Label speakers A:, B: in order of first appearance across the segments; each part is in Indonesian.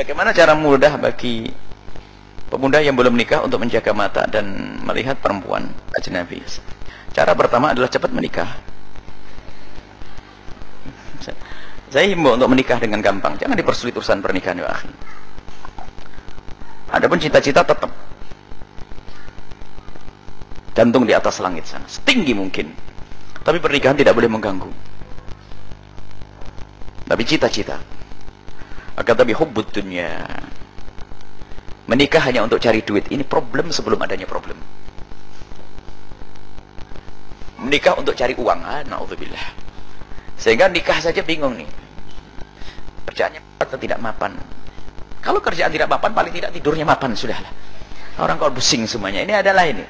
A: Bagaimana cara mudah bagi pemuda yang belum nikah untuk menjaga mata dan melihat perempuan ajnabi? Cara pertama adalah cepat menikah. Saya himbau untuk menikah dengan gampang. Jangan dipersulit urusan pernikahan ya akhi. Adapun cita-cita tetap gantung di atas langit sana, setinggi mungkin. Tapi pernikahan tidak boleh mengganggu. Tapi cita-cita. Akan tapi hubbud dunia. Menikah hanya untuk cari duit. Ini problem sebelum adanya problem. Menikah untuk cari uang. Ah, na'udzubillah. Sehingga nikah saja bingung nih. Kerjaannya atau tidak mapan. Kalau kerjaan tidak mapan, paling tidak tidurnya mapan. Sudahlah. Orang kalau pusing semuanya. Ini adalah ini.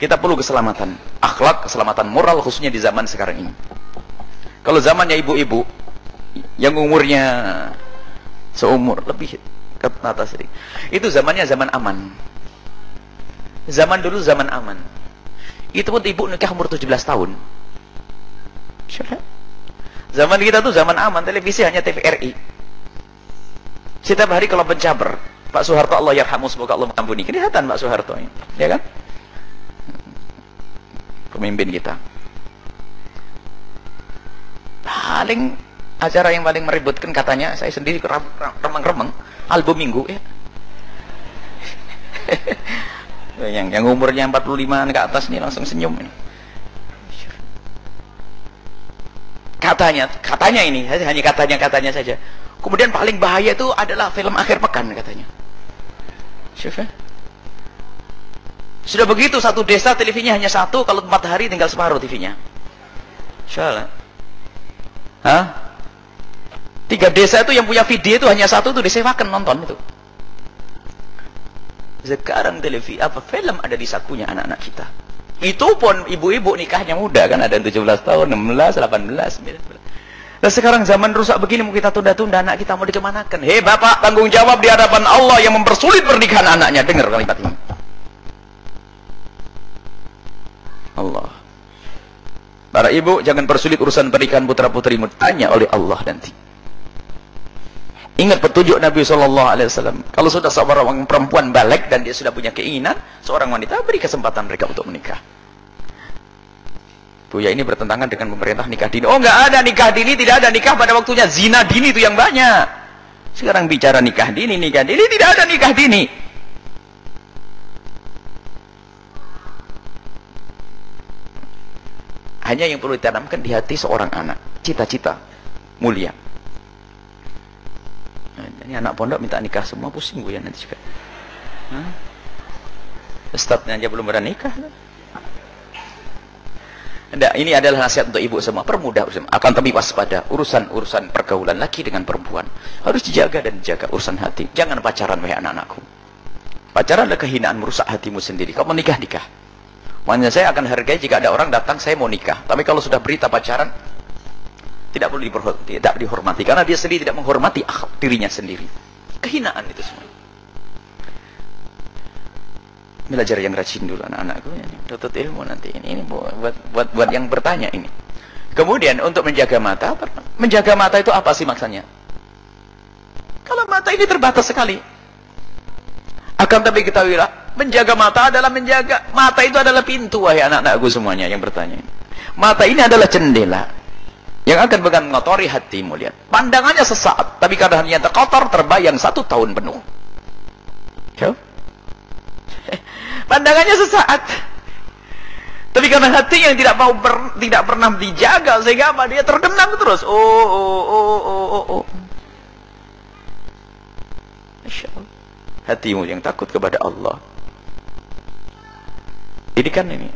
A: Kita perlu keselamatan. Akhlak, keselamatan moral khususnya di zaman sekarang ini. Kalau zamannya ibu-ibu, yang umurnya seumur lebih ke atas sedikit. Itu zamannya zaman aman. Zaman dulu zaman aman. Itu pun ibu nikah umur 17 tahun. Zaman kita tuh zaman aman, televisi hanya TVRI. Setiap hari kalau pencabar, Pak Soeharto Allah yarhamu semoga Allah mengampuni. Kelihatan Pak Soeharto ini, ya kan? Pemimpin kita. Paling acara yang paling meributkan katanya saya sendiri remeng-remeng album minggu ya. Yang yang umurnya 45 ke atas nih langsung senyum ini katanya katanya ini hanya katanya katanya saja. Kemudian paling bahaya itu adalah film akhir pekan katanya. Syuf, ya? sudah begitu satu desa televisinya hanya satu kalau empat hari tinggal separuh TV-nya. Insyaallah. Hah? Tiga desa itu yang punya video itu hanya satu itu disewakan nonton itu. Sekarang televisi apa film ada di sakunya anak-anak kita. Itu pun ibu-ibu nikahnya muda kan ada 17 tahun, 16, 18, 19. Nah sekarang zaman rusak begini mau kita tunda-tunda anak kita mau dikemanakan. Hei bapak tanggung jawab di hadapan Allah yang mempersulit pernikahan anaknya. Dengar kalimat ini. Allah. Para ibu jangan persulit urusan pernikahan putra putrimu. Tanya oleh Allah nanti. Ingat petunjuk Nabi Shallallahu Alaihi Wasallam. Kalau sudah seorang perempuan balik dan dia sudah punya keinginan, seorang wanita beri kesempatan mereka untuk menikah. Buya ini bertentangan dengan pemerintah nikah dini. Oh nggak ada nikah dini, tidak ada nikah pada waktunya. Zina dini itu yang banyak. Sekarang bicara nikah dini, nikah dini tidak ada nikah dini. Hanya yang perlu ditanamkan di hati seorang anak, cita-cita mulia ini anak pondok minta nikah semua pusing gue ya nanti juga Hah? Ustadznya aja belum berani nikah Enggak, ini adalah nasihat untuk ibu semua. Permudah urusan. Akan tapi waspada urusan-urusan pergaulan laki dengan perempuan. Harus dijaga dan dijaga urusan hati. Jangan pacaran wahai anak-anakku. Pacaran adalah kehinaan merusak hatimu sendiri. Kau menikah nikah. Makanya saya akan hargai jika ada orang datang saya mau nikah. Tapi kalau sudah berita pacaran, tidak perlu dihormati, tidak dihormati karena dia sendiri tidak menghormati akhlak dirinya sendiri. Kehinaan itu semua. Belajar yang rajin dulu anak-anakku ini, tuntut ilmu nanti ini, ini buat buat buat yang bertanya ini. Kemudian untuk menjaga mata, menjaga mata itu apa sih maksudnya? Kalau mata ini terbatas sekali. Akan tapi kita ketahuilah, menjaga mata adalah menjaga mata itu adalah pintu wahai anak-anakku semuanya yang bertanya. Mata ini adalah jendela yang akan mengotori hatimu lihat pandangannya sesaat tapi kadang yang terkotor terbayang satu tahun penuh. Ya? pandangannya sesaat. Tapi karena hati yang tidak mau ber, tidak pernah dijaga sehingga apa? Dia tergenang terus. Oh oh oh oh oh, oh. Masya Allah. hatimu yang takut kepada Allah. Ini kan ini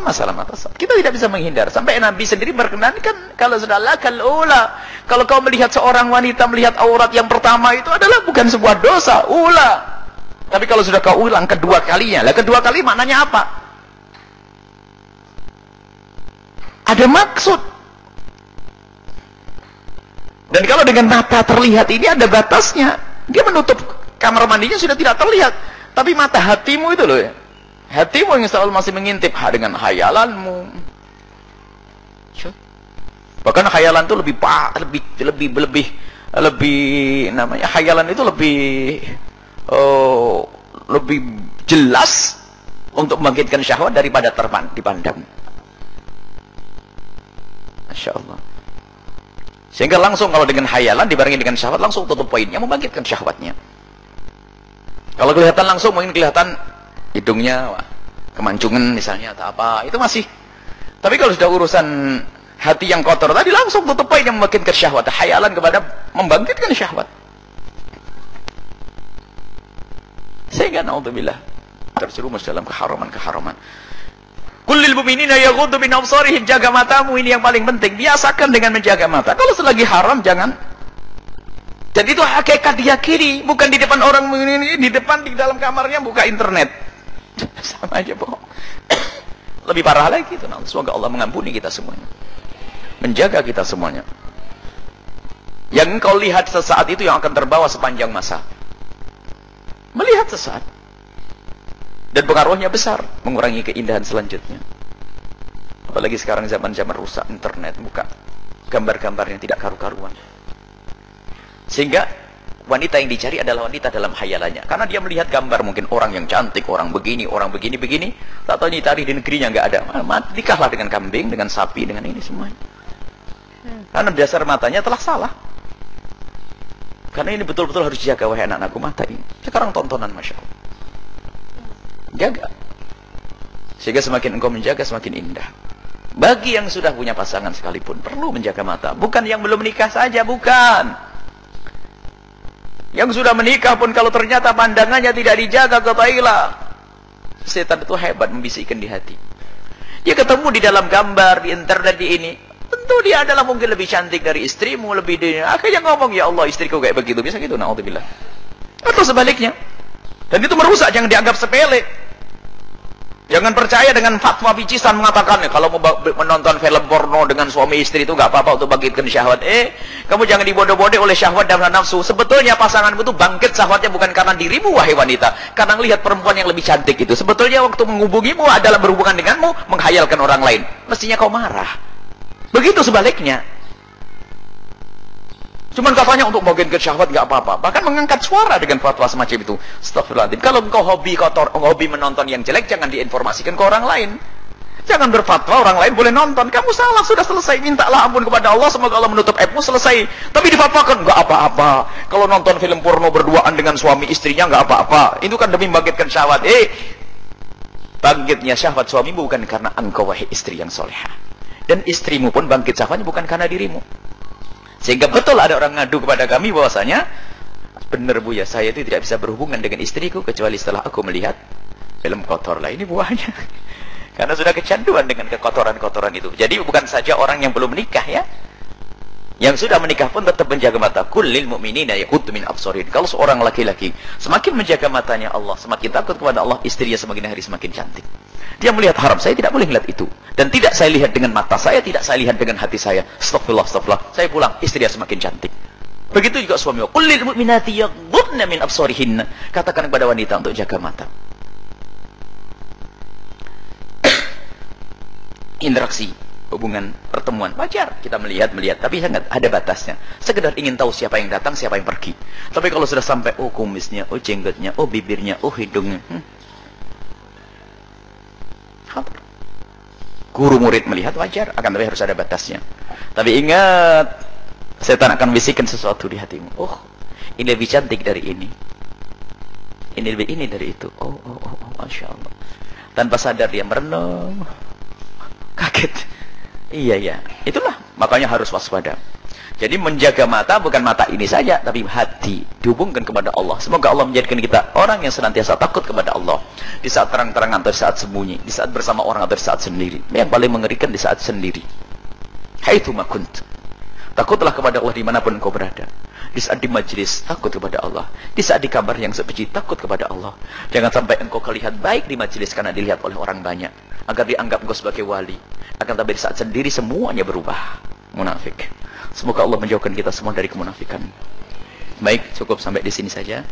A: masalah mata kita tidak bisa menghindar. Sampai Nabi sendiri berkenankan kalau sudah lakal ula kalau kau melihat seorang wanita melihat aurat yang pertama itu adalah bukan sebuah dosa ula. Tapi kalau sudah kau ulang kedua kalinya lah kedua kali maknanya apa? Ada maksud. Dan kalau dengan mata terlihat ini ada batasnya. Dia menutup kamar mandinya sudah tidak terlihat. Tapi mata hatimu itu loh ya Hatimu yang selalu masih mengintip dengan hayalanmu. Bahkan hayalan itu lebih lebih lebih lebih lebih namanya hayalan itu lebih oh, lebih jelas untuk membangkitkan syahwat daripada terpan dipandang. Masya Allah. Sehingga langsung kalau dengan hayalan dibarengi dengan syahwat langsung tutup poinnya membangkitkan syahwatnya. Kalau kelihatan langsung mungkin kelihatan hidungnya wah, kemancungan misalnya atau apa itu masih. Tapi kalau sudah urusan hati yang kotor tadi langsung tutup yang membangkitkan syahwat. Hayalan kepada membangkitkan syahwat. Sehingga naudzubillah terjerumus dalam keharaman-keharaman. Kullil mu'minina yaghuddu min absarihim jaga matamu ini yang paling penting. Biasakan dengan menjaga mata. Kalau selagi haram jangan dan itu hakikat diyakini, bukan di depan orang ini, di depan di dalam kamarnya buka internet. Sama aja bohong. Lebih parah lagi itu. Semoga Allah mengampuni kita semuanya. Menjaga kita semuanya. Yang engkau lihat sesaat itu yang akan terbawa sepanjang masa. Melihat sesaat. Dan pengaruhnya besar, mengurangi keindahan selanjutnya. Apalagi sekarang zaman-zaman rusak internet, buka gambar-gambar yang tidak karu-karuan. Sehingga wanita yang dicari adalah wanita dalam hayalannya. Karena dia melihat gambar mungkin orang yang cantik, orang begini, orang begini, begini. Tak tahu ini tari di negerinya nggak ada. Nikahlah dengan kambing, dengan sapi, dengan ini semuanya. Karena dasar matanya telah salah. Karena ini betul-betul harus jaga wahai anak-anakku mata ini. Sekarang tontonan Masya Allah. Jaga. Sehingga semakin engkau menjaga, semakin indah. Bagi yang sudah punya pasangan sekalipun, perlu menjaga mata. Bukan yang belum menikah saja, bukan. Yang sudah menikah pun kalau ternyata pandangannya tidak dijaga, ketahuilah. Setan itu hebat membisikkan di hati. Dia ketemu di dalam gambar, di internet, di ini. Tentu dia adalah mungkin lebih cantik dari istrimu, lebih di Akhirnya ngomong, ya Allah istriku kayak begitu. Bisa gitu, na'udzubillah. Atau sebaliknya. Dan itu merusak, jangan dianggap sepele. Jangan percaya dengan fatwa picisan mengatakan kalau mau menonton film porno dengan suami istri itu nggak apa-apa untuk bangkitkan syahwat. Eh, kamu jangan dibodoh-bodoh oleh syahwat dan nafsu. Sebetulnya pasanganmu itu bangkit syahwatnya bukan karena dirimu wahai wanita, karena lihat perempuan yang lebih cantik itu. Sebetulnya waktu menghubungimu adalah berhubungan denganmu menghayalkan orang lain. Mestinya kau marah. Begitu sebaliknya. Cuman katanya untuk bagian ke syahwat nggak apa-apa. Bahkan mengangkat suara dengan fatwa semacam itu. Astagfirullahaladzim. Kalau engkau hobi kotor, hobi menonton yang jelek, jangan diinformasikan ke orang lain. Jangan berfatwa orang lain boleh nonton. Kamu salah, sudah selesai. Mintalah ampun kepada Allah. Semoga Allah menutup aibmu, selesai. Tapi difatwakan, nggak apa-apa. Kalau nonton film porno berduaan dengan suami istrinya, nggak apa-apa. Itu kan demi membangkitkan syahwat. Eh, bangkitnya syahwat suamimu bukan karena engkau wahai istri yang soleha. Dan istrimu pun bangkit syahwatnya bukan karena dirimu. Sehingga betul ada orang ngadu kepada kami bahwasanya benar Bu ya, saya itu tidak bisa berhubungan dengan istriku kecuali setelah aku melihat film kotor lah. Ini buahnya. Karena sudah kecanduan dengan kekotoran-kotoran itu. Jadi bukan saja orang yang belum menikah ya. Yang sudah menikah pun tetap menjaga mata. Kullil mu'minina yaghuddu min absarin. Kalau seorang laki-laki semakin menjaga matanya Allah, semakin takut kepada Allah, istrinya semakin hari semakin cantik. Dia melihat haram, saya tidak boleh melihat itu. Dan tidak saya lihat dengan mata saya, tidak saya lihat dengan hati saya. Astagfirullah, astagfirullah. Saya pulang, istri dia semakin cantik. Begitu juga suami. Kullil mu'minati yaghdudna min absarihinna. Katakan kepada wanita untuk jaga mata. Interaksi, hubungan, pertemuan. Wajar kita melihat, melihat. Tapi sangat ada batasnya. Sekedar ingin tahu siapa yang datang, siapa yang pergi. Tapi kalau sudah sampai, oh kumisnya, oh jenggotnya, oh bibirnya, oh hidungnya. Hmm, Guru murid melihat wajar, akan tapi harus ada batasnya. Tapi ingat, setan akan bisikan sesuatu di hatimu. Oh, ini lebih cantik dari ini. Ini lebih ini dari itu. Oh, oh, oh, oh Masya Allah. Tanpa sadar dia merenung. Kaget. Iya, iya. Itulah. Makanya harus waspada. Jadi menjaga mata bukan mata ini saja, tapi hati dihubungkan kepada Allah. Semoga Allah menjadikan kita orang yang senantiasa takut kepada Allah. Di saat terang-terangan atau di saat sembunyi, di saat bersama orang atau di saat sendiri. Yang paling mengerikan di saat sendiri. Haitsu makunt. Takutlah kepada Allah di mana pun engkau berada. Di saat di majlis, takut kepada Allah. Di saat di kamar yang sepi, takut kepada Allah. Jangan sampai engkau kelihat baik di majlis karena dilihat oleh orang banyak. Agar dianggap engkau sebagai wali. Akan tapi di saat sendiri semuanya berubah. Munafik. Semoga Allah menjauhkan kita semua dari kemunafikan. Baik, cukup sampai di sini saja.